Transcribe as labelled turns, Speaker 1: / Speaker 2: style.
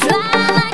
Speaker 1: fly